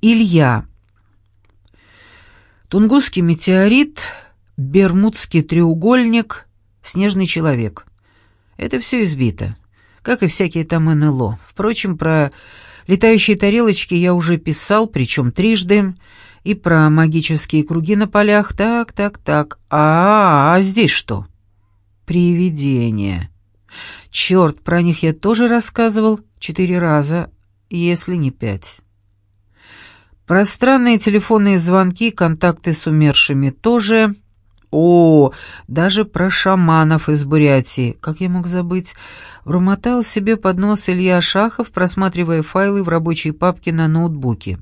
Илья. Тунгусский метеорит, Бермудский треугольник, Снежный человек. Это все избито, как и всякие там НЛО. Впрочем, про летающие тарелочки я уже писал, причем трижды, и про магические круги на полях. Так, так, так. А, -а, -а, здесь что? Привидения. Черт, про них я тоже рассказывал четыре раза, если не пять. Пространные телефонные звонки, контакты с умершими тоже. О, даже про шаманов из Бурятии. Как я мог забыть? Врумотал себе под нос Илья Шахов, просматривая файлы в рабочей папке на ноутбуке.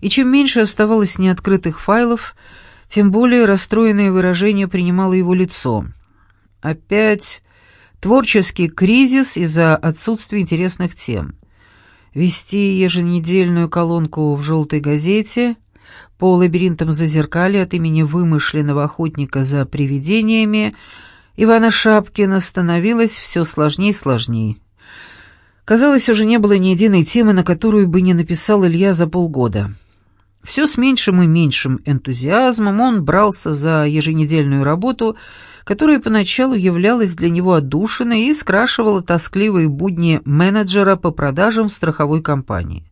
И чем меньше оставалось неоткрытых файлов, тем более расстроенное выражение принимало его лицо. Опять творческий кризис из-за отсутствия интересных тем вести еженедельную колонку в «желтой газете», по лабиринтам зазеркалья от имени вымышленного охотника за привидениями Ивана Шапкина становилось все сложнее и сложнее. Казалось, уже не было ни единой темы, на которую бы не написал Илья за полгода. Все с меньшим и меньшим энтузиазмом он брался за еженедельную работу — которая поначалу являлась для него отдушиной и скрашивала тоскливые будни менеджера по продажам в страховой компании.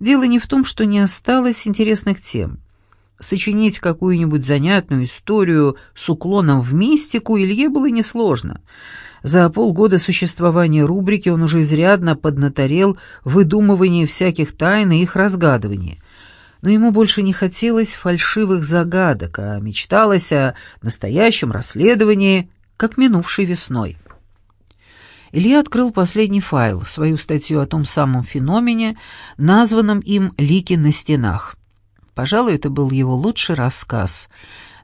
Дело не в том, что не осталось интересных тем. Сочинить какую-нибудь занятную историю с уклоном в мистику Илье было несложно. За полгода существования рубрики он уже изрядно поднаторел в выдумывании всяких тайн и их разгадывании но ему больше не хотелось фальшивых загадок, а мечталось о настоящем расследовании, как минувшей весной. Илья открыл последний файл, свою статью о том самом феномене, названном им «Лики на стенах». Пожалуй, это был его лучший рассказ,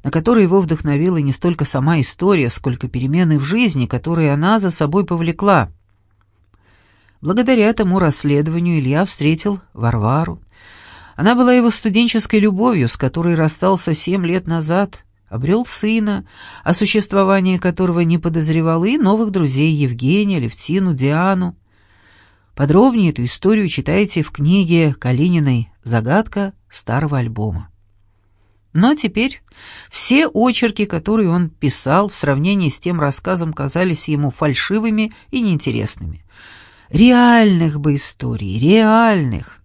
на который его вдохновила не столько сама история, сколько перемены в жизни, которые она за собой повлекла. Благодаря тому расследованию Илья встретил Варвару, она была его студенческой любовью, с которой расстался семь лет назад, обрел сына, о существовании которого не подозревал, и новых друзей Евгения, Левтину, Диану. Подробнее эту историю читайте в книге Калининой «Загадка старого альбома». Но теперь все очерки, которые он писал, в сравнении с тем рассказом казались ему фальшивыми и неинтересными. Реальных бы историй, реальных,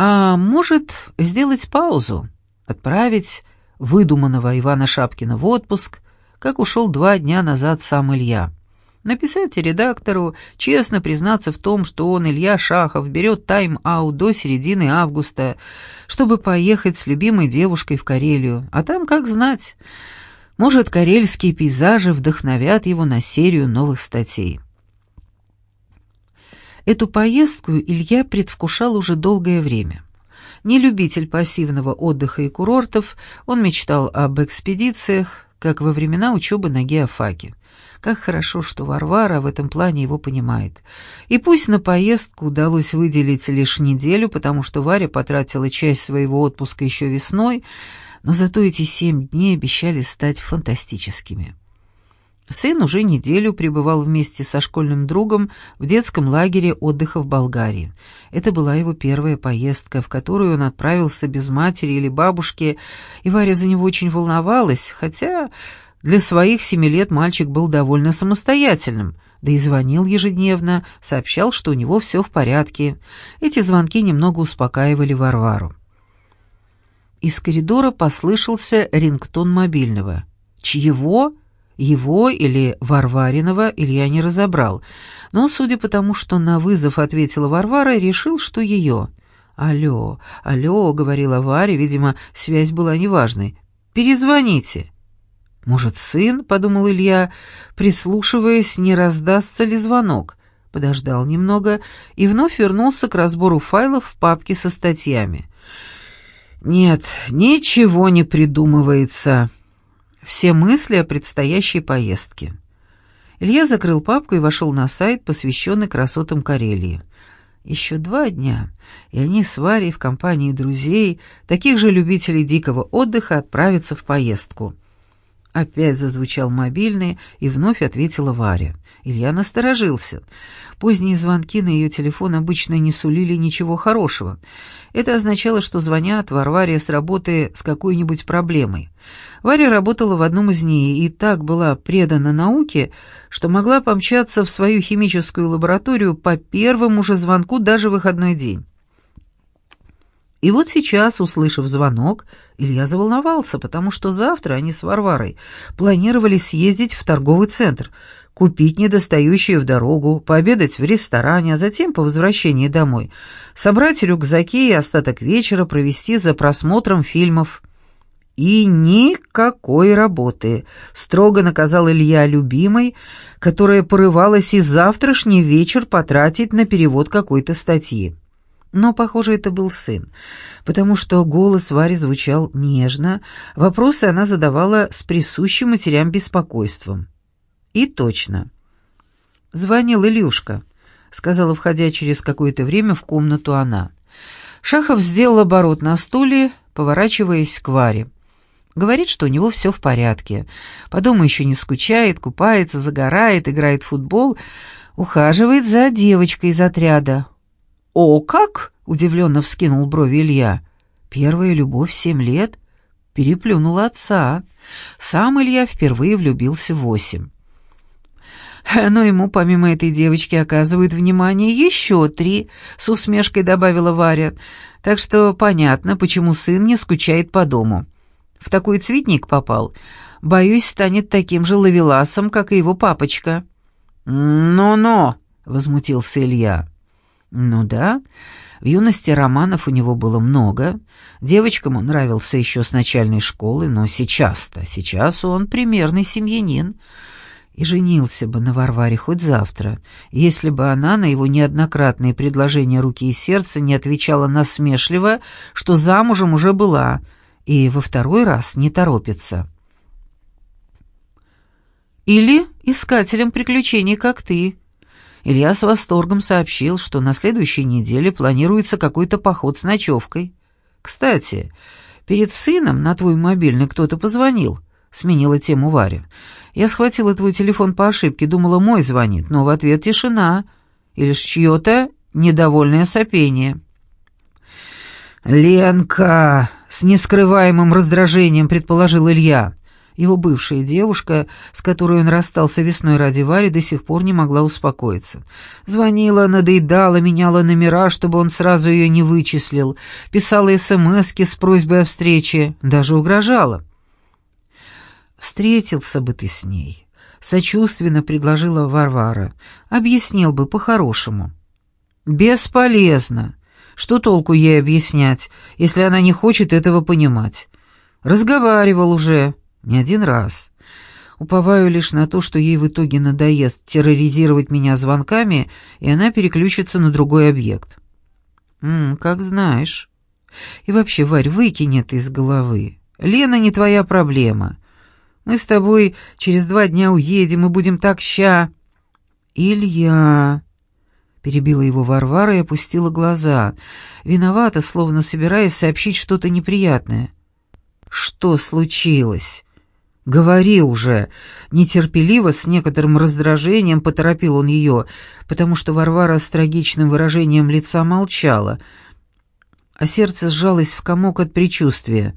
а может, сделать паузу, отправить выдуманного Ивана Шапкина в отпуск, как ушел два дня назад сам Илья. Написать редактору, честно признаться в том, что он, Илья Шахов, берет тайм-аут до середины августа, чтобы поехать с любимой девушкой в Карелию. А там, как знать, может, карельские пейзажи вдохновят его на серию новых статей. Эту поездку Илья предвкушал уже долгое время. Не любитель пассивного отдыха и курортов, он мечтал об экспедициях, как во времена учебы на геофаке. Как хорошо, что Варвара в этом плане его понимает. И пусть на поездку удалось выделить лишь неделю, потому что Варя потратила часть своего отпуска еще весной, но зато эти семь дней обещали стать фантастическими. Сын уже неделю пребывал вместе со школьным другом в детском лагере отдыха в Болгарии. Это была его первая поездка, в которую он отправился без матери или бабушки, и Варя за него очень волновалась, хотя для своих семи лет мальчик был довольно самостоятельным, да и звонил ежедневно, сообщал, что у него все в порядке. Эти звонки немного успокаивали Варвару. Из коридора послышался рингтон мобильного. «Чьего?» Его или Варваринова Илья не разобрал, но, судя по тому, что на вызов ответила Варвара, решил, что ее. «Алло, алло», — говорила Варя, видимо, связь была неважной. «Перезвоните». «Может, сын?» — подумал Илья, прислушиваясь, не раздастся ли звонок. Подождал немного и вновь вернулся к разбору файлов в папке со статьями. «Нет, ничего не придумывается» все мысли о предстоящей поездке. Илья закрыл папку и вошел на сайт, посвященный красотам Карелии. Еще два дня, и они с Варей в компании друзей, таких же любителей дикого отдыха, отправятся в поездку. Опять зазвучал мобильный, и вновь ответила Варя. Илья насторожился. Поздние звонки на ее телефон обычно не сулили ничего хорошего. Это означало, что звонят Варваре с работы с какой-нибудь проблемой. Варя работала в одном из ней и так была предана науке, что могла помчаться в свою химическую лабораторию по первому же звонку даже выходной день. И вот сейчас, услышав звонок, Илья заволновался, потому что завтра они с Варварой планировали съездить в торговый центр, купить недостающие в дорогу, пообедать в ресторане, а затем, по возвращении домой, собрать рюкзаки и остаток вечера провести за просмотром фильмов. «И никакой работы», — строго наказал Илья любимой, которая порывалась и завтрашний вечер потратить на перевод какой-то статьи. Но, похоже, это был сын, потому что голос Вари звучал нежно, вопросы она задавала с присущим матерям беспокойством. И точно. «Звонил Илюшка», — сказала, входя через какое-то время в комнату она. Шахов сделал оборот на стуле, поворачиваясь к Варе. Говорит, что у него все в порядке. По дому еще не скучает, купается, загорает, играет в футбол, ухаживает за девочкой из отряда. «О, как!» — удивленно вскинул брови Илья. «Первая любовь семь лет?» Переплюнул отца. Сам Илья впервые влюбился в восемь. «Но ему помимо этой девочки оказывают внимание еще три», — с усмешкой добавила Варя. «Так что понятно, почему сын не скучает по дому. В такой цветник попал. Боюсь, станет таким же ловеласом, как и его папочка». «Но-но», — возмутился Илья. Ну да, в юности романов у него было много. Девочкам он нравился еще с начальной школы, но сейчас-то, сейчас он примерный семьянин. И женился бы на Варваре хоть завтра, если бы она на его неоднократные предложения руки и сердца не отвечала насмешливо, что замужем уже была, и во второй раз не торопится. Или искателем приключений, как ты, Илья с восторгом сообщил, что на следующей неделе планируется какой-то поход с ночевкой. «Кстати, перед сыном на твой мобильный кто-то позвонил», — сменила тему Варя. «Я схватила твой телефон по ошибке, думала, мой звонит, но в ответ тишина и лишь чье-то недовольное сопение». «Ленка!» — с нескрываемым раздражением предположил Илья. Его бывшая девушка, с которой он расстался весной ради Вари, до сих пор не могла успокоиться. Звонила, надоедала, меняла номера, чтобы он сразу ее не вычислил, писала СМСки с просьбой о встрече, даже угрожала. «Встретился бы ты с ней», — сочувственно предложила Варвара. «Объяснил бы по-хорошему». «Бесполезно. Что толку ей объяснять, если она не хочет этого понимать? Разговаривал уже, не один раз. Уповаю лишь на то, что ей в итоге надоест терроризировать меня звонками, и она переключится на другой объект. «М, как знаешь. И вообще, Варь, выкинь это из головы. Лена не твоя проблема. Мы с тобой через два дня уедем и будем так ща...» «Илья...» Перебила его Варвара и опустила глаза. Виновата, словно собираясь сообщить что-то неприятное. «Что случилось?» «Говори уже!» Нетерпеливо, с некоторым раздражением поторопил он ее, потому что Варвара с трагичным выражением лица молчала, а сердце сжалось в комок от предчувствия.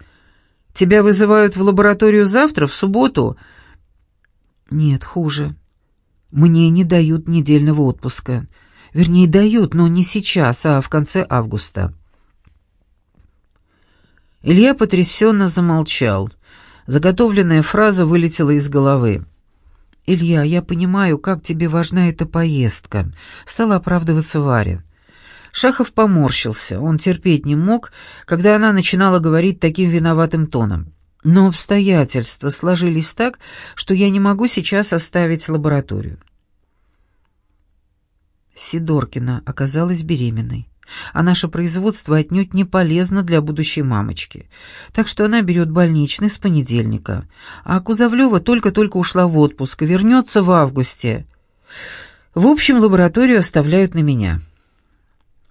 «Тебя вызывают в лабораторию завтра, в субботу?» «Нет, хуже. Мне не дают недельного отпуска. Вернее, дают, но не сейчас, а в конце августа». Илья потрясенно замолчал. Заготовленная фраза вылетела из головы. «Илья, я понимаю, как тебе важна эта поездка», — стала оправдываться Варя. Шахов поморщился, он терпеть не мог, когда она начинала говорить таким виноватым тоном. «Но обстоятельства сложились так, что я не могу сейчас оставить лабораторию». Сидоркина оказалась беременной а наше производство отнюдь не полезно для будущей мамочки. Так что она берет больничный с понедельника. А Кузовлева только-только ушла в отпуск и вернется в августе. В общем, лабораторию оставляют на меня».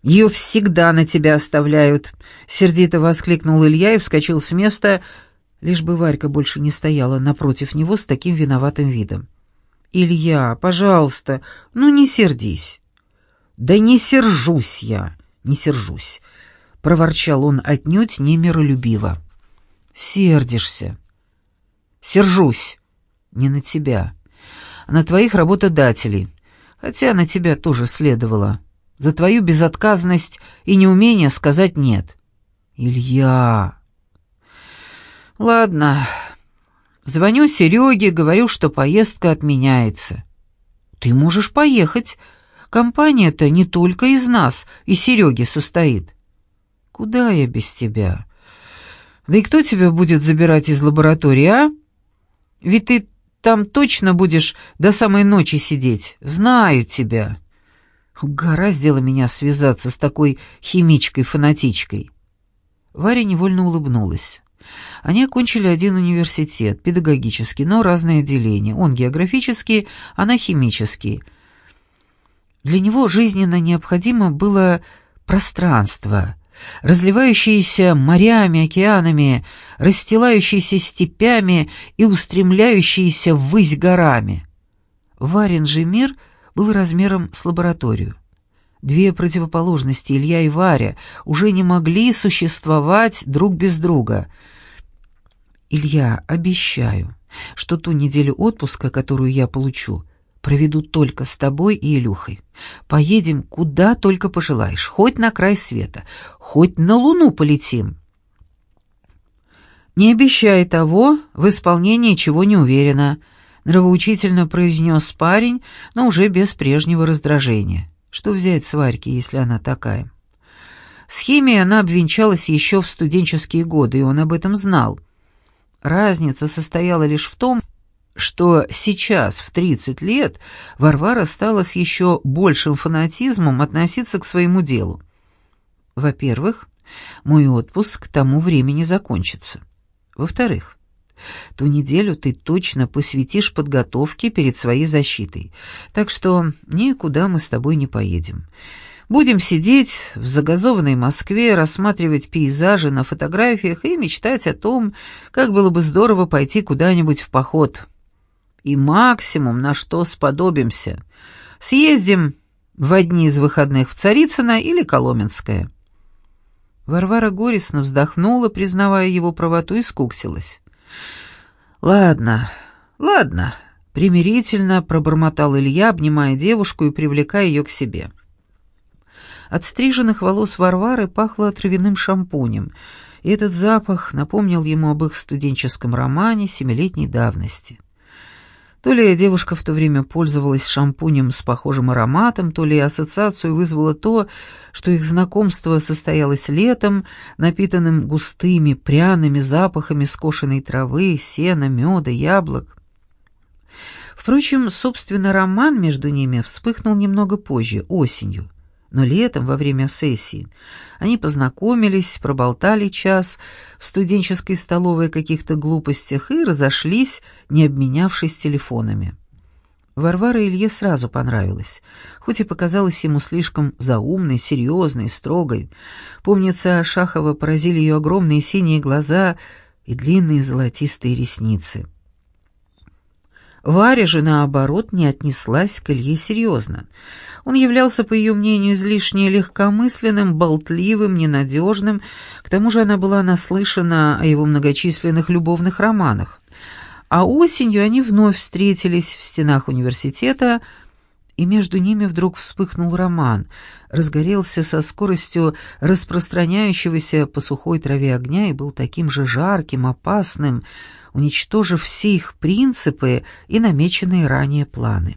«Ее всегда на тебя оставляют», — сердито воскликнул Илья и вскочил с места. Лишь бы Варька больше не стояла напротив него с таким виноватым видом. «Илья, пожалуйста, ну не сердись». «Да не сержусь я, не сержусь», — проворчал он отнюдь не миролюбиво. «Сердишься». «Сержусь. Не на тебя, на твоих работодателей, хотя на тебя тоже следовало. За твою безотказность и неумение сказать «нет». «Илья...» «Ладно. Звоню Сереге, говорю, что поездка отменяется». «Ты можешь поехать. Компания-то не только из нас, и Сереги состоит». «Куда я без тебя?» «Да и кто тебя будет забирать из лаборатории, а? Ведь ты там точно будешь до самой ночи сидеть. Знаю тебя». Угораздило меня связаться с такой химичкой-фанатичкой. Варя невольно улыбнулась. Они окончили один университет, педагогический, но разные отделения. Он географический, она химический. Для него жизненно необходимо было пространство, разливающееся морями, океанами, расстилающееся степями и устремляющееся ввысь горами. Варин же мир был размером с лабораторию. Две противоположности, Илья и Варя, уже не могли существовать друг без друга. «Илья, обещаю, что ту неделю отпуска, которую я получу, проведу только с тобой и Илюхой. Поедем куда только пожелаешь, хоть на край света, хоть на Луну полетим». «Не обещай того, в исполнении чего не уверена», — нравоучительно произнес парень, но уже без прежнего раздражения. Что взять с Варьки, если она такая? С химией она обвенчалась еще в студенческие годы, и он об этом знал. Разница состояла лишь в том, что сейчас, в 30 лет, Варвара стала с еще большим фанатизмом относиться к своему делу. Во-первых, мой отпуск к тому времени закончится. Во-вторых, Ту неделю ты точно посвятишь подготовке перед своей защитой. Так что никуда мы с тобой не поедем. Будем сидеть в загазованной Москве, рассматривать пейзажи на фотографиях и мечтать о том, как было бы здорово пойти куда-нибудь в поход. И максимум, на что сподобимся. Съездим в одни из выходных в Царицыно или Коломенское. Варвара горестно вздохнула, признавая его правоту, и скуксилась. «Ладно, ладно», — примирительно пробормотал Илья, обнимая девушку и привлекая ее к себе. От стриженных волос Варвары пахло травяным шампунем, и этот запах напомнил ему об их студенческом романе семилетней давности. То ли девушка в то время пользовалась шампунем с похожим ароматом, то ли ассоциацию вызвало то, что их знакомство состоялось летом, напитанным густыми пряными запахами скошенной травы, сена, меда, яблок. Впрочем, собственно, роман между ними вспыхнул немного позже, осенью. Но летом, во время сессии, они познакомились, проболтали час в студенческой столовой о каких-то глупостях и разошлись, не обменявшись телефонами. Варвара Илье сразу понравилась, хоть и показалась ему слишком заумной, серьезной, строгой. Помнится, Шахова поразили ее огромные синие глаза и длинные золотистые ресницы. Варя же, наоборот, не отнеслась к Илье серьезно. Он являлся, по ее мнению, излишне легкомысленным, болтливым, ненадежным. К тому же она была наслышана о его многочисленных любовных романах. А осенью они вновь встретились в стенах университета, и между ними вдруг вспыхнул роман, разгорелся со скоростью распространяющегося по сухой траве огня и был таким же жарким, опасным, уничтожив все их принципы и намеченные ранее планы.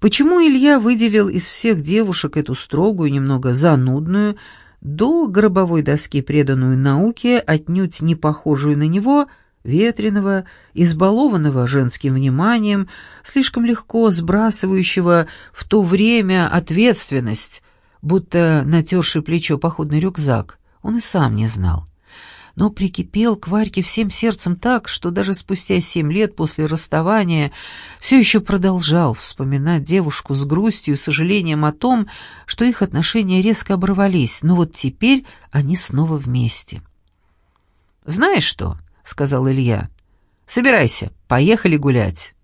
Почему Илья выделил из всех девушек эту строгую, немного занудную, до гробовой доски преданную науке, отнюдь не похожую на него, ветреного, избалованного женским вниманием, слишком легко сбрасывающего в то время ответственность, будто натерший плечо походный рюкзак, он и сам не знал но прикипел к Варьке всем сердцем так, что даже спустя семь лет после расставания все еще продолжал вспоминать девушку с грустью и сожалением о том, что их отношения резко оборвались, но вот теперь они снова вместе. «Знаешь что?» — сказал Илья. «Собирайся, поехали гулять».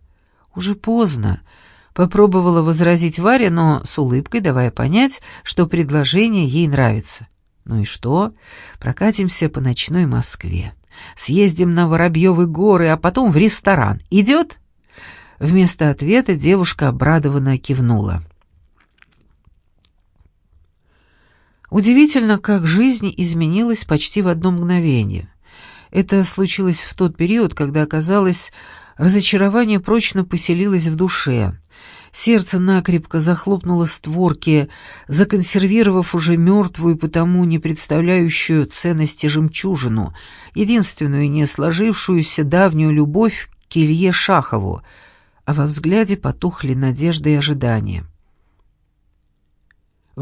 «Уже поздно», — попробовала возразить Варя, но с улыбкой давая понять, что предложение ей нравится. «Ну и что? Прокатимся по ночной Москве. Съездим на Воробьевы горы, а потом в ресторан. Идет?» Вместо ответа девушка обрадованно кивнула. Удивительно, как жизнь изменилась почти в одно мгновение. Это случилось в тот период, когда, оказалось, разочарование прочно поселилось в душе. Сердце накрепко захлопнуло створки, законсервировав уже мертвую, потому не представляющую ценности жемчужину, единственную не сложившуюся давнюю любовь к Илье Шахову, а во взгляде потухли надежды и ожидания.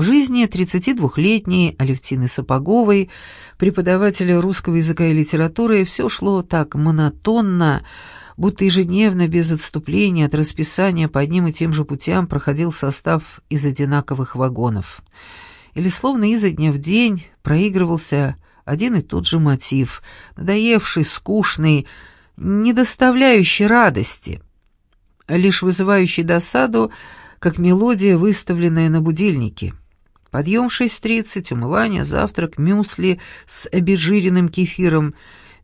В жизни 32-летней Алевтины Сапоговой, преподавателя русского языка и литературы, все шло так монотонно, будто ежедневно, без отступления от расписания по одним и тем же путям проходил состав из одинаковых вагонов. Или словно изо дня в день проигрывался один и тот же мотив, надоевший, скучный, не доставляющий радости, лишь вызывающий досаду, как мелодия, выставленная на будильнике. Подъем в 6.30, умывание, завтрак, мюсли с обезжиренным кефиром,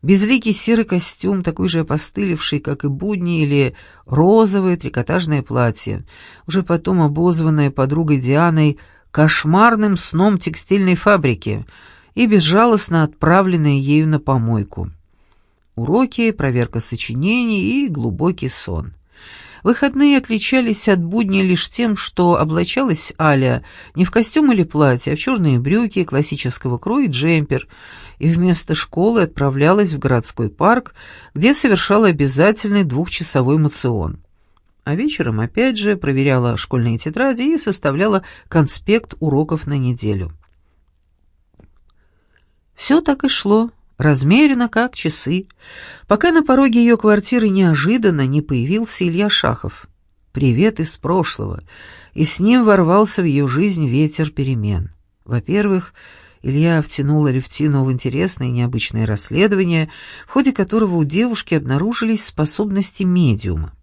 безликий серый костюм, такой же опостылевший, как и будни, или розовое трикотажное платье, уже потом обозванное подругой Дианой кошмарным сном текстильной фабрики и безжалостно отправленное ею на помойку. Уроки, проверка сочинений и глубокий сон. Выходные отличались от будня лишь тем, что облачалась Аля не в костюм или платье, а в черные брюки, классического кроя и джемпер, и вместо школы отправлялась в городской парк, где совершала обязательный двухчасовой мацион. А вечером опять же проверяла школьные тетради и составляла конспект уроков на неделю. Все так и шло размеренно, как часы, пока на пороге ее квартиры неожиданно не появился Илья Шахов. Привет из прошлого, и с ним ворвался в ее жизнь ветер перемен. Во-первых, Илья втянул Алевтину в интересное и необычное расследование, в ходе которого у девушки обнаружились способности медиума.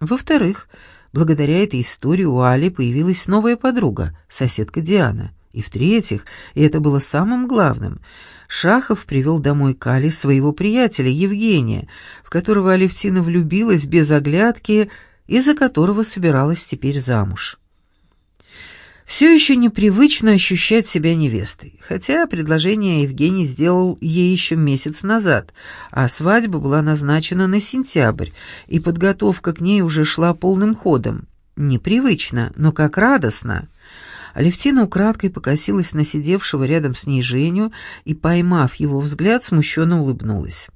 Во-вторых, благодаря этой истории у Али появилась новая подруга, соседка Диана. И в-третьих, и это было самым главным, Шахов привел домой Кали своего приятеля Евгения, в которого Алевтина влюбилась без оглядки и за которого собиралась теперь замуж. Все еще непривычно ощущать себя невестой, хотя предложение Евгений сделал ей еще месяц назад, а свадьба была назначена на сентябрь, и подготовка к ней уже шла полным ходом. Непривычно, но как радостно — Алевтина украдкой покосилась на сидевшего рядом с ней Женю и, поймав его взгляд, смущенно улыбнулась.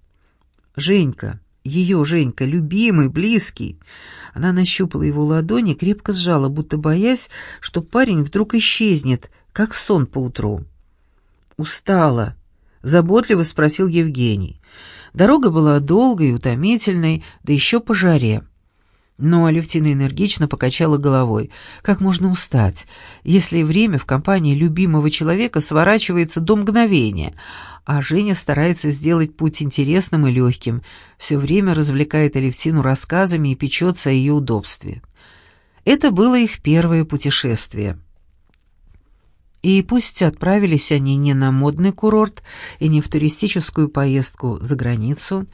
«Женька, ее Женька, любимый, близкий». Она нащупала его ладони, крепко сжала, будто боясь, что парень вдруг исчезнет, как сон поутру. «Устала», — заботливо спросил Евгений. Дорога была долгой и утомительной, да еще по жаре. Но Алевтина энергично покачала головой. Как можно устать, если время в компании любимого человека сворачивается до мгновения, а Женя старается сделать путь интересным и легким, все время развлекает Алевтину рассказами и печется о ее удобстве. Это было их первое путешествие. И пусть отправились они не на модный курорт и не в туристическую поездку за границу,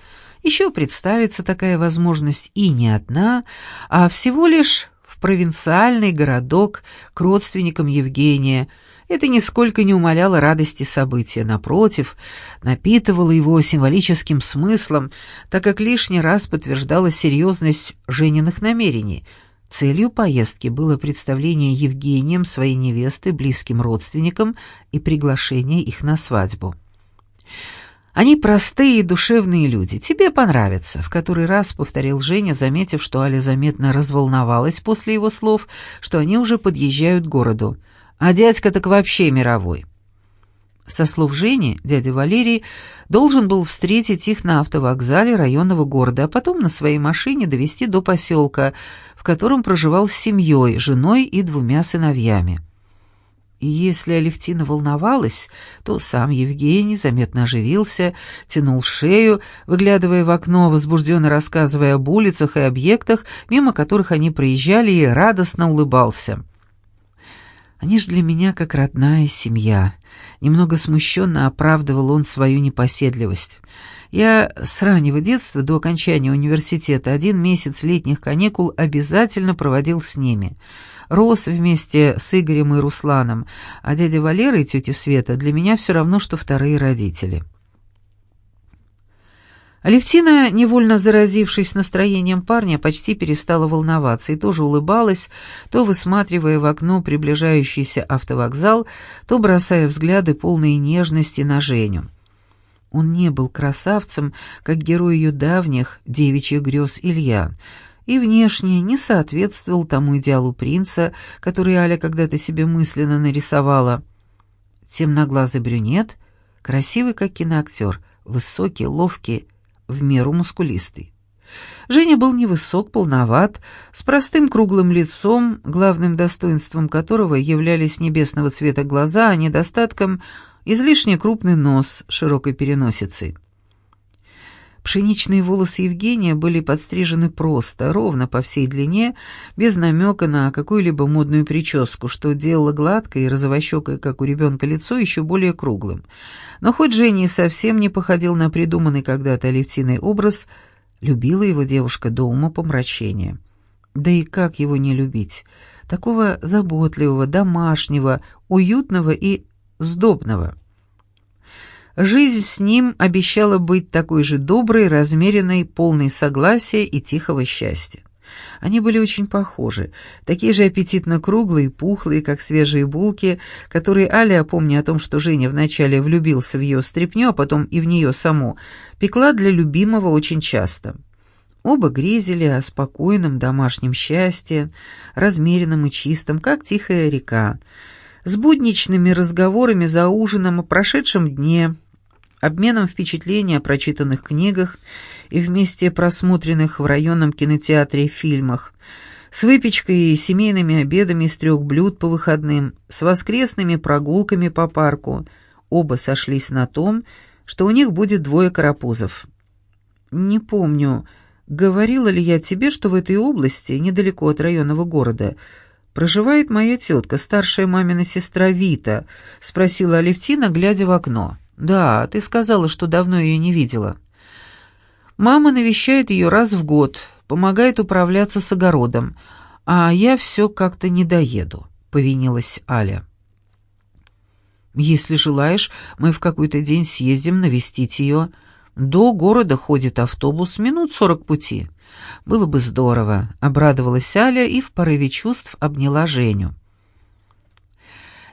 еще представится такая возможность и не одна, а всего лишь в провинциальный городок к родственникам Евгения. Это нисколько не умаляло радости события, напротив, напитывало его символическим смыслом, так как лишний раз подтверждала серьезность Жениных намерений. Целью поездки было представление Евгением своей невесты близким родственникам и приглашение их на свадьбу. Они простые и душевные люди, тебе понравятся», — в который раз повторил Женя, заметив, что Аля заметно разволновалась после его слов, что они уже подъезжают к городу. «А дядька так вообще мировой». Со слов Жени, дядя Валерий должен был встретить их на автовокзале районного города, а потом на своей машине довести до поселка, в котором проживал с семьей, женой и двумя сыновьями. И если Алевтина волновалась, то сам Евгений заметно оживился, тянул шею, выглядывая в окно, возбужденно рассказывая об улицах и объектах, мимо которых они проезжали, и радостно улыбался. «Они ж для меня как родная семья», — немного смущенно оправдывал он свою непоседливость. «Я с раннего детства до окончания университета один месяц летних каникул обязательно проводил с ними» рос вместе с Игорем и Русланом, а дядя Валера и тетя Света для меня все равно, что вторые родители. Алевтина, невольно заразившись настроением парня, почти перестала волноваться и тоже улыбалась, то высматривая в окно приближающийся автовокзал, то бросая взгляды полные нежности на Женю. Он не был красавцем, как герой ее давних девичьих грез Илья, и внешне не соответствовал тому идеалу принца, который Аля когда-то себе мысленно нарисовала. Темноглазый брюнет, красивый как киноактер, высокий, ловкий, в меру мускулистый. Женя был невысок, полноват, с простым круглым лицом, главным достоинством которого являлись небесного цвета глаза, а недостатком — излишне крупный нос с широкой переносицей. Пшеничные волосы Евгения были подстрижены просто, ровно по всей длине, без намека на какую-либо модную прическу, что делало гладкое и розовощекое, как у ребенка, лицо еще более круглым. Но хоть Женя совсем не походил на придуманный когда-то Алевтиной образ, любила его девушка до ума помрачения. Да и как его не любить? Такого заботливого, домашнего, уютного и сдобного. Жизнь с ним обещала быть такой же доброй, размеренной, полной согласия и тихого счастья. Они были очень похожи, такие же аппетитно круглые, пухлые, как свежие булки, которые Аля, помня о том, что Женя вначале влюбился в ее стряпню, а потом и в нее саму, пекла для любимого очень часто. Оба грезили о спокойном домашнем счастье, размеренном и чистом, как тихая река, с будничными разговорами за ужином о прошедшем дне, обменом впечатлений о прочитанных книгах и вместе просмотренных в районном кинотеатре фильмах, с выпечкой и семейными обедами из трех блюд по выходным, с воскресными прогулками по парку. Оба сошлись на том, что у них будет двое карапузов. «Не помню, говорила ли я тебе, что в этой области, недалеко от районного города, проживает моя тетка, старшая мамина сестра Вита?» — спросила Алевтина, глядя в окно. «Да, ты сказала, что давно ее не видела». «Мама навещает ее раз в год, помогает управляться с огородом, а я все как-то не доеду», — повинилась Аля. «Если желаешь, мы в какой-то день съездим навестить ее. До города ходит автобус, минут сорок пути. Было бы здорово», — обрадовалась Аля и в порыве чувств обняла Женю.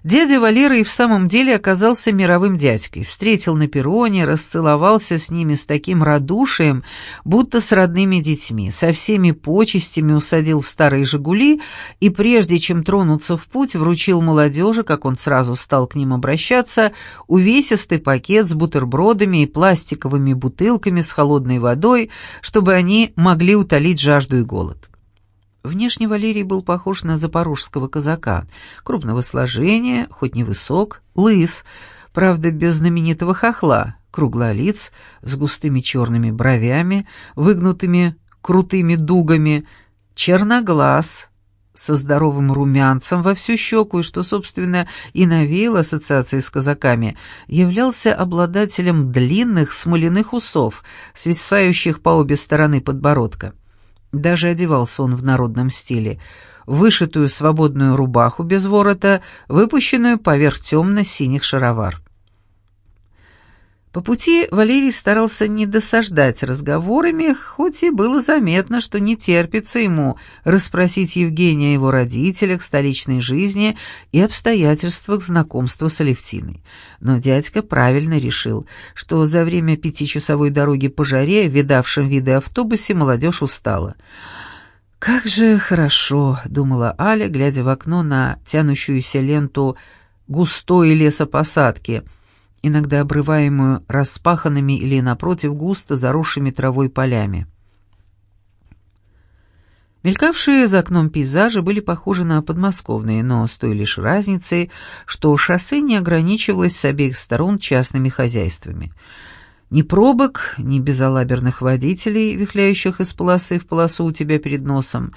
Дядя Валера и в самом деле оказался мировым дядькой. Встретил на перроне, расцеловался с ними с таким радушием, будто с родными детьми, со всеми почестями усадил в старые «Жигули» и, прежде чем тронуться в путь, вручил молодежи, как он сразу стал к ним обращаться, увесистый пакет с бутербродами и пластиковыми бутылками с холодной водой, чтобы они могли утолить жажду и голод. Внешне Валерий был похож на запорожского казака, крупного сложения, хоть невысок, лыс, правда, без знаменитого хохла, круглолиц, с густыми черными бровями, выгнутыми крутыми дугами, черноглаз, со здоровым румянцем во всю щеку, и что, собственно, и навеяло ассоциации с казаками, являлся обладателем длинных смоляных усов, свисающих по обе стороны подбородка. Даже одевался он в народном стиле. Вышитую свободную рубаху без ворота, выпущенную поверх темно-синих шаровар. По пути Валерий старался не досаждать разговорами, хоть и было заметно, что не терпится ему расспросить Евгения о его родителях, столичной жизни и обстоятельствах знакомства с Алевтиной. Но дядька правильно решил, что за время пятичасовой дороги по жаре, видавшем виды автобусе, молодежь устала. «Как же хорошо», — думала Аля, глядя в окно на тянущуюся ленту густой лесопосадки — иногда обрываемую распаханными или, напротив, густо заросшими травой полями. Мелькавшие за окном пейзажи были похожи на подмосковные, но с той лишь разницей, что шоссе не ограничивалось с обеих сторон частными хозяйствами. Ни пробок, ни безалаберных водителей, вихляющих из полосы в полосу у тебя перед носом,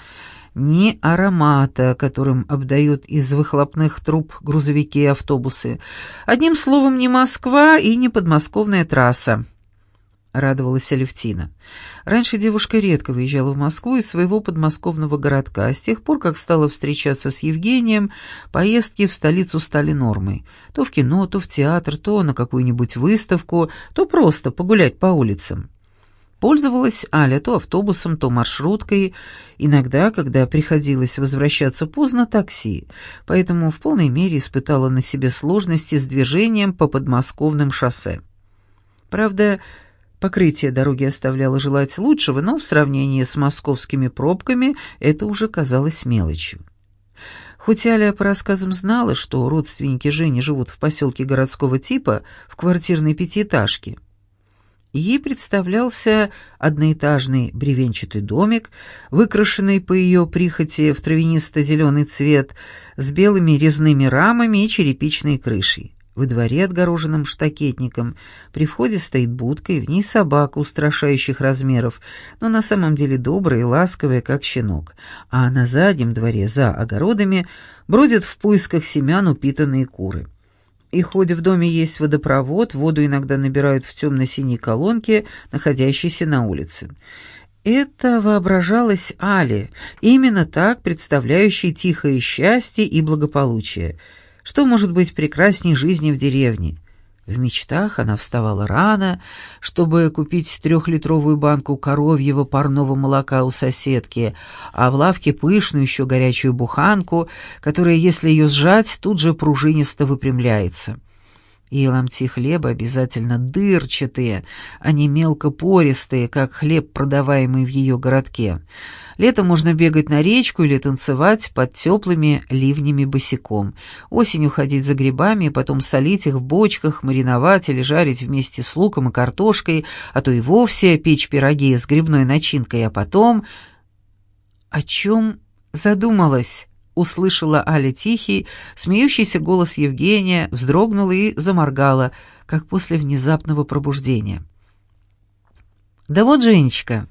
ни аромата, которым обдают из выхлопных труб грузовики и автобусы. Одним словом, не Москва и не подмосковная трасса. — радовалась Алевтина. Раньше девушка редко выезжала в Москву из своего подмосковного городка, а с тех пор, как стала встречаться с Евгением, поездки в столицу стали нормой. То в кино, то в театр, то на какую-нибудь выставку, то просто погулять по улицам. Пользовалась Аля то автобусом, то маршруткой, иногда, когда приходилось возвращаться поздно, такси, поэтому в полной мере испытала на себе сложности с движением по подмосковным шоссе. Правда, Покрытие дороги оставляло желать лучшего, но в сравнении с московскими пробками это уже казалось мелочью. Хоть Аля по рассказам знала, что родственники Жени живут в поселке городского типа в квартирной пятиэтажке, ей представлялся одноэтажный бревенчатый домик, выкрашенный по ее прихоти в травянисто-зеленый цвет, с белыми резными рамами и черепичной крышей. Во дворе, отгороженном штакетником, при входе стоит будка, и в ней собака устрашающих размеров, но на самом деле добрая и ласковая, как щенок. А на заднем дворе, за огородами, бродят в поисках семян упитанные куры. И хоть в доме есть водопровод, воду иногда набирают в темно-синей колонке, находящейся на улице. Это воображалось Али, именно так представляющей тихое счастье и благополучие — что может быть прекрасней жизни в деревне? В мечтах она вставала рано, чтобы купить трехлитровую банку коровьего парного молока у соседки, а в лавке пышную еще горячую буханку, которая, если ее сжать, тут же пружинисто выпрямляется и ломти хлеба обязательно дырчатые, а не мелкопористые, как хлеб, продаваемый в ее городке. Летом можно бегать на речку или танцевать под теплыми ливнями босиком. Осенью ходить за грибами потом солить их в бочках, мариновать или жарить вместе с луком и картошкой, а то и вовсе печь пироги с грибной начинкой, а потом... О чем задумалась? Услышала Аля тихий, смеющийся голос Евгения, вздрогнула и заморгала, как после внезапного пробуждения. «Да вот, Женечка,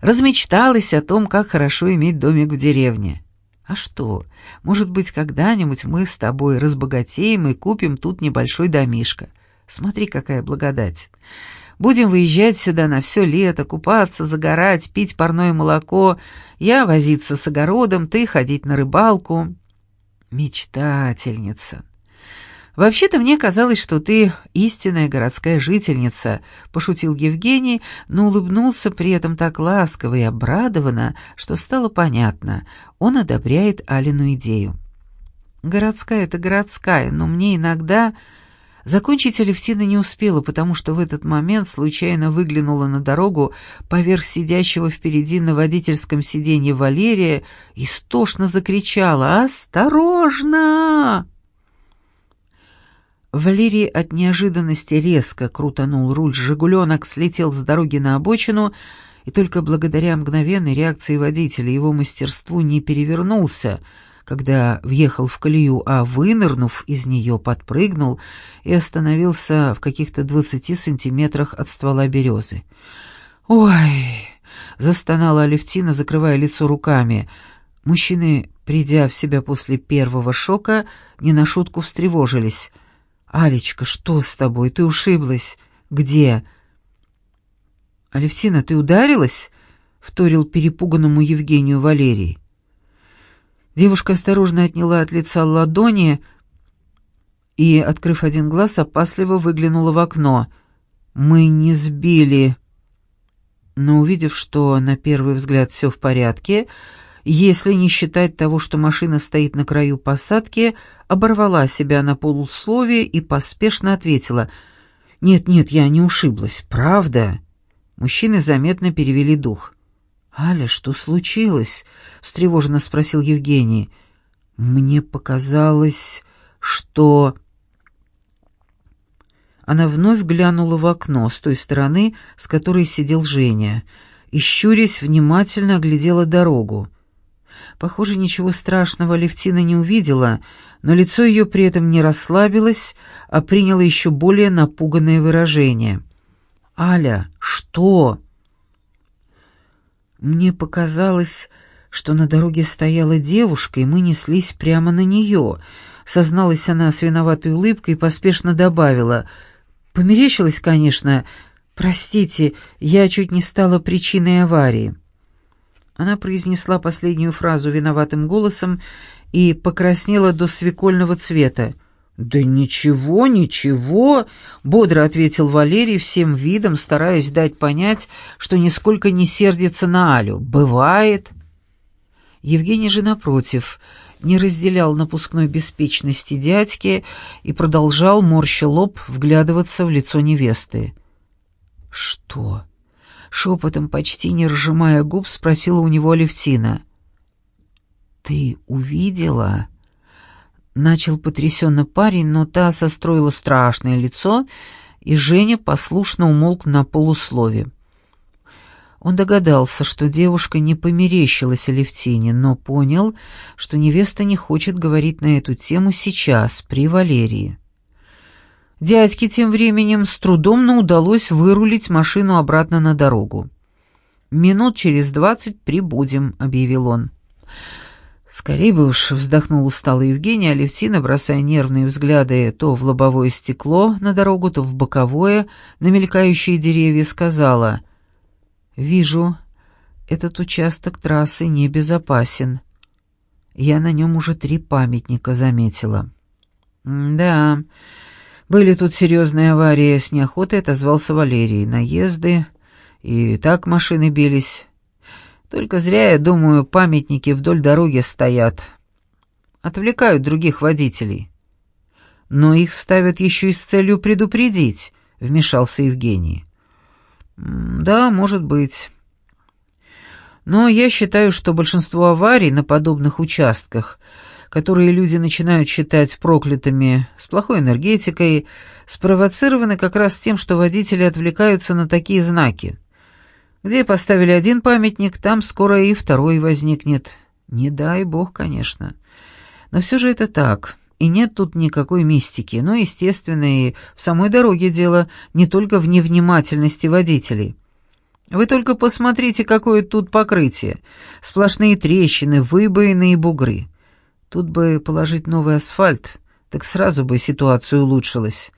размечталась о том, как хорошо иметь домик в деревне. А что, может быть, когда-нибудь мы с тобой разбогатеем и купим тут небольшой домишко. Смотри, какая благодать. Будем выезжать сюда на все лето, купаться, загорать, пить парное молоко, я возиться с огородом, ты ходить на рыбалку. Мечтательница. Вообще-то мне казалось, что ты истинная городская жительница, пошутил Евгений, но улыбнулся при этом так ласково и обрадованно, что стало понятно, он одобряет Алину идею. Городская это городская, но мне иногда Закончить Алевтина не успела, потому что в этот момент случайно выглянула на дорогу поверх сидящего впереди на водительском сиденье Валерия и стошно закричала «Осторожно!». Валерий от неожиданности резко крутанул руль «Жигуленок», слетел с дороги на обочину и только благодаря мгновенной реакции водителя его мастерству не перевернулся — когда въехал в колею, а вынырнув из нее, подпрыгнул и остановился в каких-то двадцати сантиметрах от ствола березы. «Ой!» — застонала Алевтина, закрывая лицо руками. Мужчины, придя в себя после первого шока, не на шутку встревожились. «Алечка, что с тобой? Ты ушиблась? Где?» «Алевтина, ты ударилась?» — вторил перепуганному Евгению Валерий. Девушка осторожно отняла от лица ладони и, открыв один глаз, опасливо выглянула в окно. «Мы не сбили». Но увидев, что на первый взгляд все в порядке, если не считать того, что машина стоит на краю посадки, оборвала себя на полусловие и поспешно ответила «Нет-нет, я не ушиблась, правда?» Мужчины заметно перевели дух. «Аля, что случилось?» — встревоженно спросил Евгений. «Мне показалось, что...» Она вновь глянула в окно с той стороны, с которой сидел Женя, и, щурясь, внимательно оглядела дорогу. Похоже, ничего страшного Левтина не увидела, но лицо ее при этом не расслабилось, а приняло еще более напуганное выражение. «Аля, что?» Мне показалось, что на дороге стояла девушка, и мы неслись прямо на нее. Созналась она с виноватой улыбкой и поспешно добавила. «Померещилась, конечно. Простите, я чуть не стала причиной аварии». Она произнесла последнюю фразу виноватым голосом и покраснела до свекольного цвета. «Да ничего, ничего», — бодро ответил Валерий всем видом, стараясь дать понять, что нисколько не сердится на Алю. «Бывает». Евгений же, напротив, не разделял напускной беспечности дядьки и продолжал, морща лоб, вглядываться в лицо невесты. «Что?» Шепотом, почти не разжимая губ, спросила у него Алевтина. «Ты увидела?» Начал потрясенно парень, но та состроила страшное лицо, и Женя послушно умолк на полуслове. Он догадался, что девушка не померещилась Алевтине, но понял, что невеста не хочет говорить на эту тему сейчас, при Валерии. Дядьке тем временем с трудом, но удалось вырулить машину обратно на дорогу. «Минут через двадцать прибудем», — объявил он. «Скорей бы уж», — вздохнул усталый Евгений, а Левтина, бросая нервные взгляды то в лобовое стекло на дорогу, то в боковое, на мелькающие деревья, сказала, «Вижу, этот участок трассы небезопасен. Я на нем уже три памятника заметила». «Да...» Были тут серьезные аварии, с неохотой отозвался Валерий. Наезды, и так машины бились. Только зря, я думаю, памятники вдоль дороги стоят. Отвлекают других водителей. Но их ставят еще и с целью предупредить, вмешался Евгений. Да, может быть. Но я считаю, что большинство аварий на подобных участках — которые люди начинают считать проклятыми, с плохой энергетикой, спровоцированы как раз тем, что водители отвлекаются на такие знаки. Где поставили один памятник, там скоро и второй возникнет. Не дай бог, конечно. Но все же это так, и нет тут никакой мистики, но, естественно, и в самой дороге дело не только в невнимательности водителей. Вы только посмотрите, какое тут покрытие. Сплошные трещины, выбоины и бугры. Тут бы положить новый асфальт, так сразу бы ситуация улучшилась.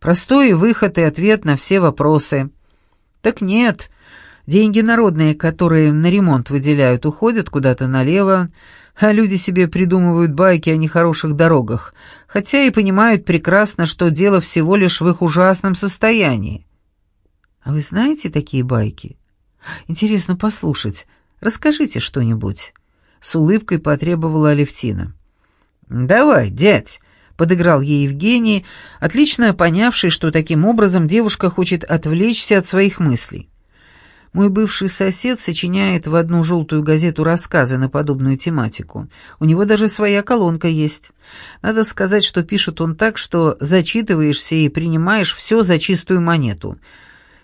Простой выход и ответ на все вопросы. Так нет, деньги народные, которые на ремонт выделяют, уходят куда-то налево, а люди себе придумывают байки о нехороших дорогах, хотя и понимают прекрасно, что дело всего лишь в их ужасном состоянии. А вы знаете такие байки? Интересно послушать. Расскажите что-нибудь с улыбкой потребовала Алевтина. «Давай, дядь», — подыграл ей Евгений, отлично понявший, что таким образом девушка хочет отвлечься от своих мыслей. Мой бывший сосед сочиняет в одну желтую газету рассказы на подобную тематику. У него даже своя колонка есть. Надо сказать, что пишет он так, что зачитываешься и принимаешь все за чистую монету.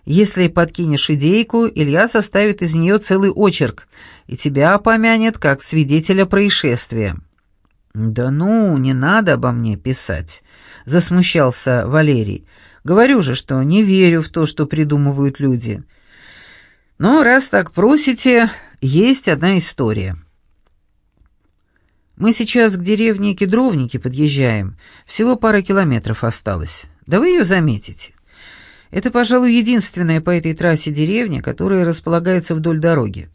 Если подкинешь идейку, Илья составит из нее целый очерк — и тебя помянет как свидетеля происшествия». «Да ну, не надо обо мне писать», — засмущался Валерий. «Говорю же, что не верю в то, что придумывают люди. Но раз так просите, есть одна история». «Мы сейчас к деревне Кедровники подъезжаем. Всего пара километров осталось. Да вы ее заметите. Это, пожалуй, единственная по этой трассе деревня, которая располагается вдоль дороги.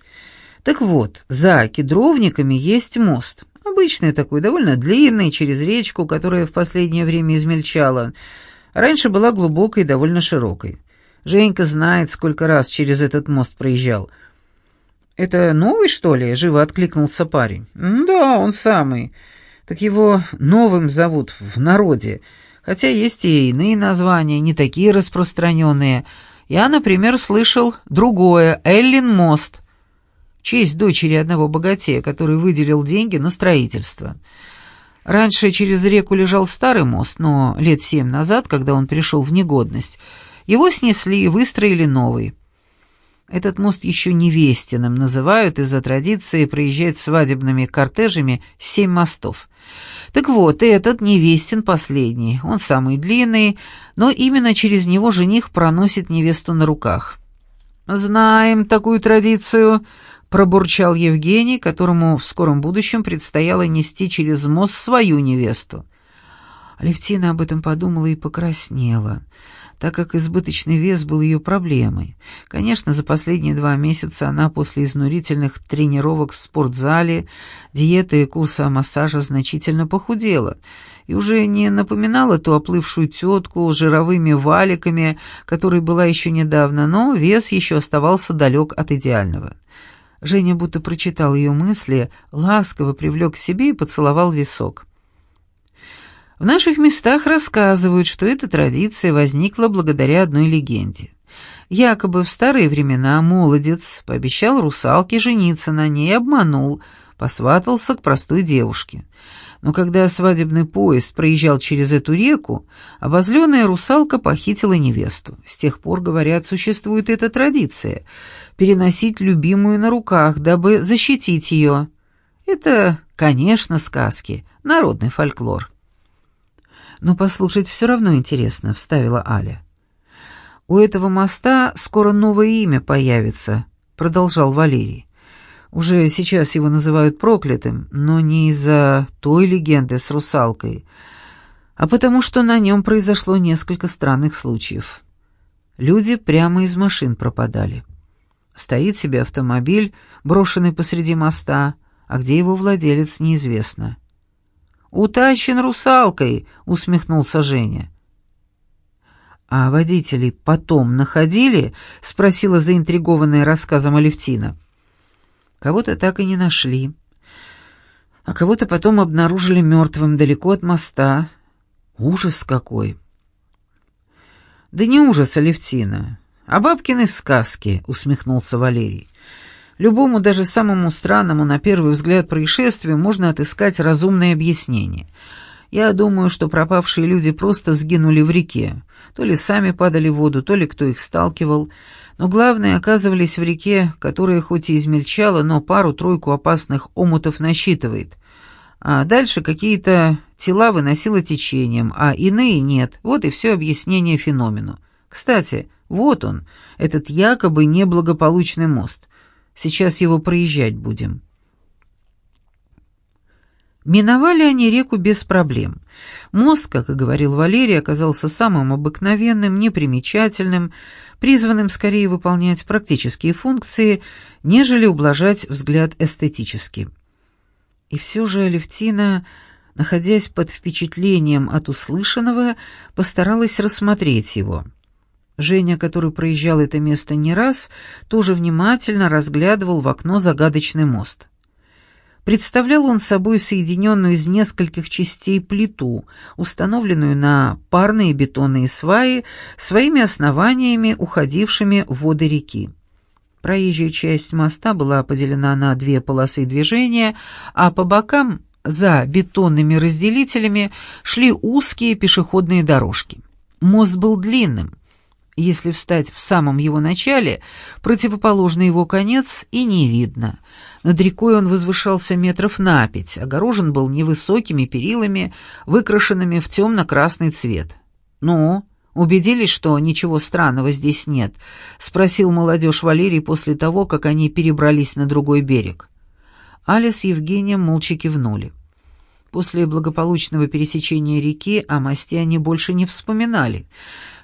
Так вот, за кедровниками есть мост. Обычный такой, довольно длинный, через речку, которая в последнее время измельчала. Раньше была глубокой и довольно широкой. Женька знает, сколько раз через этот мост проезжал. «Это новый, что ли?» — живо откликнулся парень. «Да, он самый. Так его новым зовут в народе. Хотя есть и иные названия, не такие распространенные. Я, например, слышал другое — Эллин мост честь дочери одного богатея, который выделил деньги на строительство. Раньше через реку лежал старый мост, но лет семь назад, когда он пришел в негодность, его снесли и выстроили новый. Этот мост еще невестиным называют из-за традиции проезжать свадебными кортежами семь мостов. Так вот, этот невестин последний, он самый длинный, но именно через него жених проносит невесту на руках. «Знаем такую традицию», — пробурчал Евгений, которому в скором будущем предстояло нести через мост свою невесту. Алевтина об этом подумала и покраснела так как избыточный вес был ее проблемой. Конечно, за последние два месяца она после изнурительных тренировок в спортзале, диеты и курса массажа значительно похудела и уже не напоминала ту оплывшую тетку с жировыми валиками, которой была еще недавно, но вес еще оставался далек от идеального. Женя будто прочитал ее мысли, ласково привлек к себе и поцеловал висок. В наших местах рассказывают, что эта традиция возникла благодаря одной легенде. Якобы в старые времена молодец пообещал русалке жениться на ней обманул, посватался к простой девушке. Но когда свадебный поезд проезжал через эту реку, обозленная русалка похитила невесту. С тех пор, говорят, существует эта традиция — переносить любимую на руках, дабы защитить ее. Это, конечно, сказки, народный фольклор. «Но послушать все равно интересно», — вставила Аля. «У этого моста скоро новое имя появится», — продолжал Валерий. «Уже сейчас его называют проклятым, но не из-за той легенды с русалкой, а потому что на нем произошло несколько странных случаев. Люди прямо из машин пропадали. Стоит себе автомобиль, брошенный посреди моста, а где его владелец, неизвестно. «Утащен русалкой», — усмехнулся Женя. «А водителей потом находили?» — спросила заинтригованная рассказом Алевтина. «Кого-то так и не нашли. А кого-то потом обнаружили мертвым далеко от моста. Ужас какой!» «Да не ужас, Алевтина, а бабкины сказки», — усмехнулся Валерий. Любому, даже самому странному, на первый взгляд, происшествию можно отыскать разумное объяснение. Я думаю, что пропавшие люди просто сгинули в реке. То ли сами падали в воду, то ли кто их сталкивал. Но главное, оказывались в реке, которая хоть и измельчала, но пару-тройку опасных омутов насчитывает. А дальше какие-то тела выносило течением, а иные нет. Вот и все объяснение феномену. Кстати, вот он, этот якобы неблагополучный мост. Сейчас его проезжать будем». Миновали они реку без проблем. Мост, как и говорил Валерий, оказался самым обыкновенным, непримечательным, призванным скорее выполнять практические функции, нежели ублажать взгляд эстетически. И все же Алевтина, находясь под впечатлением от услышанного, постаралась рассмотреть его — Женя, который проезжал это место не раз, тоже внимательно разглядывал в окно загадочный мост. Представлял он собой соединенную из нескольких частей плиту, установленную на парные бетонные сваи, своими основаниями, уходившими в воды реки. Проезжая часть моста была поделена на две полосы движения, а по бокам, за бетонными разделителями, шли узкие пешеходные дорожки. Мост был длинным, если встать в самом его начале, противоположный его конец и не видно. Над рекой он возвышался метров на пять, огорожен был невысокими перилами, выкрашенными в темно-красный цвет. «Ну, убедились, что ничего странного здесь нет?» — спросил молодежь Валерий после того, как они перебрались на другой берег. Аля с Евгением молча кивнули. После благополучного пересечения реки о мосте они больше не вспоминали —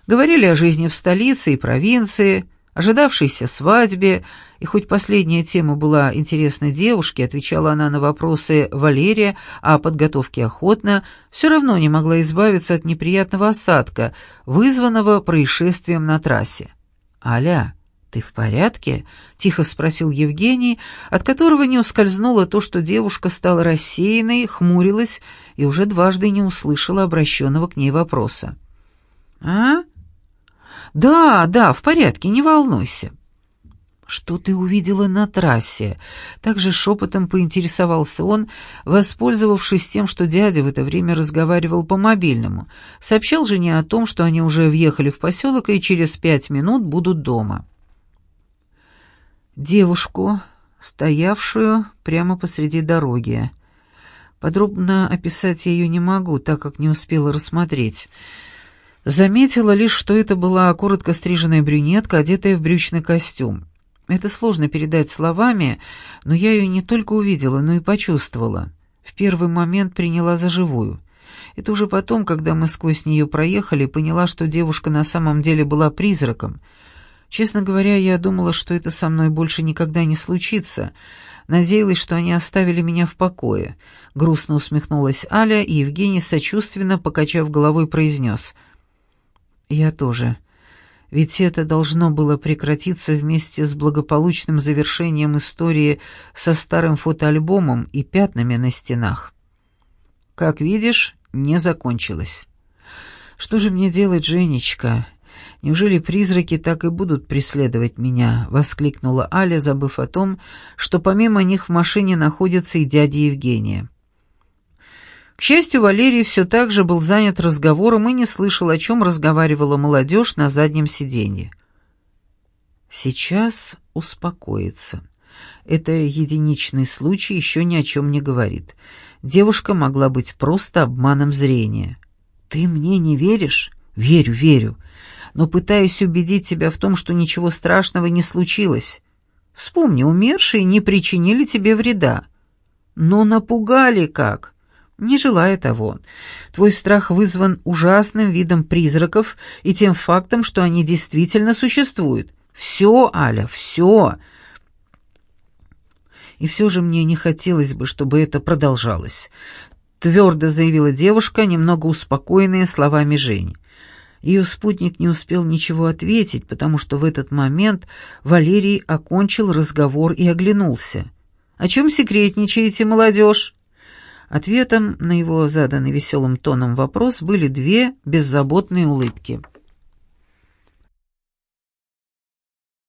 Говорили о жизни в столице и провинции, ожидавшейся свадьбе, и хоть последняя тема была интересна девушке, отвечала она на вопросы Валерия о подготовке охотно, все равно не могла избавиться от неприятного осадка, вызванного происшествием на трассе. «Аля, ты в порядке?» — тихо спросил Евгений, от которого не ускользнуло то, что девушка стала рассеянной, хмурилась и уже дважды не услышала обращенного к ней вопроса. «А?» «Да, да, в порядке, не волнуйся». «Что ты увидела на трассе?» Также шепотом поинтересовался он, воспользовавшись тем, что дядя в это время разговаривал по мобильному. Сообщал жене о том, что они уже въехали в поселок и через пять минут будут дома. девушку, стоявшую прямо посреди дороги. Подробно описать я ее не могу, так как не успела рассмотреть. Заметила лишь, что это была коротко стриженная брюнетка, одетая в брючный костюм. Это сложно передать словами, но я ее не только увидела, но и почувствовала. В первый момент приняла за живую. Это уже потом, когда мы сквозь нее проехали, поняла, что девушка на самом деле была призраком. Честно говоря, я думала, что это со мной больше никогда не случится. Надеялась, что они оставили меня в покое. Грустно усмехнулась Аля, и Евгений, сочувственно покачав головой, произнес. «Я тоже. Ведь это должно было прекратиться вместе с благополучным завершением истории со старым фотоальбомом и пятнами на стенах. Как видишь, не закончилось. Что же мне делать, Женечка? Неужели призраки так и будут преследовать меня?» — воскликнула Аля, забыв о том, что помимо них в машине находится и дядя Евгения. К счастью, Валерий все так же был занят разговором и не слышал, о чем разговаривала молодежь на заднем сиденье. Сейчас успокоится. Это единичный случай еще ни о чем не говорит. Девушка могла быть просто обманом зрения. «Ты мне не веришь?» «Верю, верю но пытаюсь убедить тебя в том, что ничего страшного не случилось. Вспомни, умершие не причинили тебе вреда. Но напугали как. Не желая того. Твой страх вызван ужасным видом призраков и тем фактом, что они действительно существуют. Все, Аля, все. И все же мне не хотелось бы, чтобы это продолжалось. Твердо заявила девушка, немного успокоенная словами Жени. Ее спутник не успел ничего ответить, потому что в этот момент Валерий окончил разговор и оглянулся. «О чем секретничаете, молодежь?» Ответом на его заданный веселым тоном вопрос были две беззаботные улыбки.